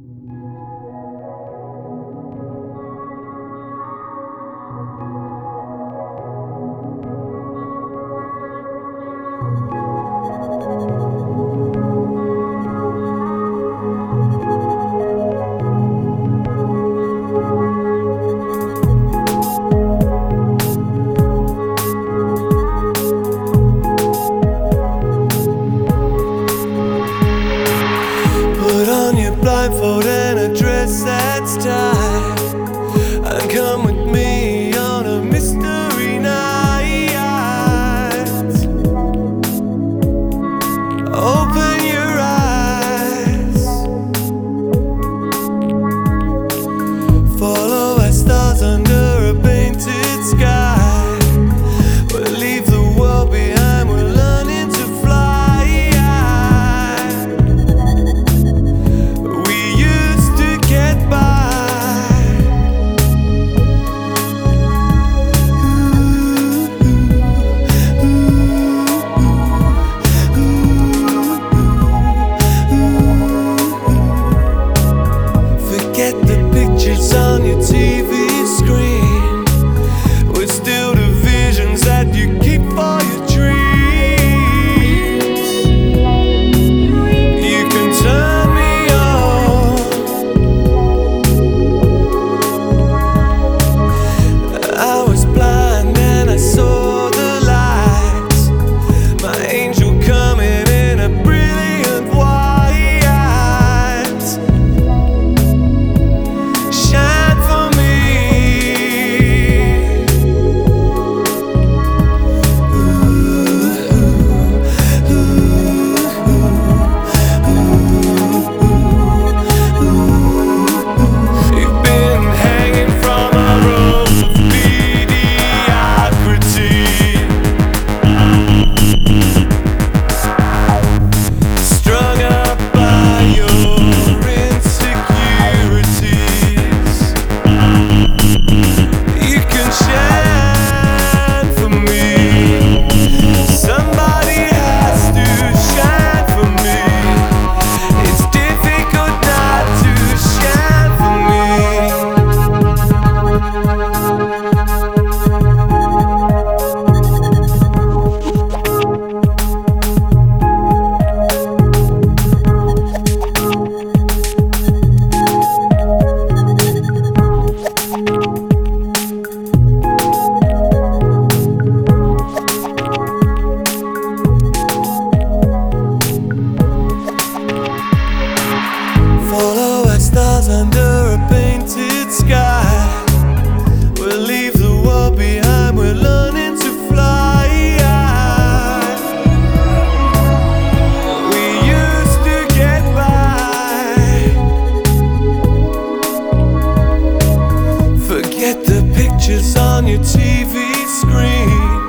Put on your Get the pictures on your TV screen.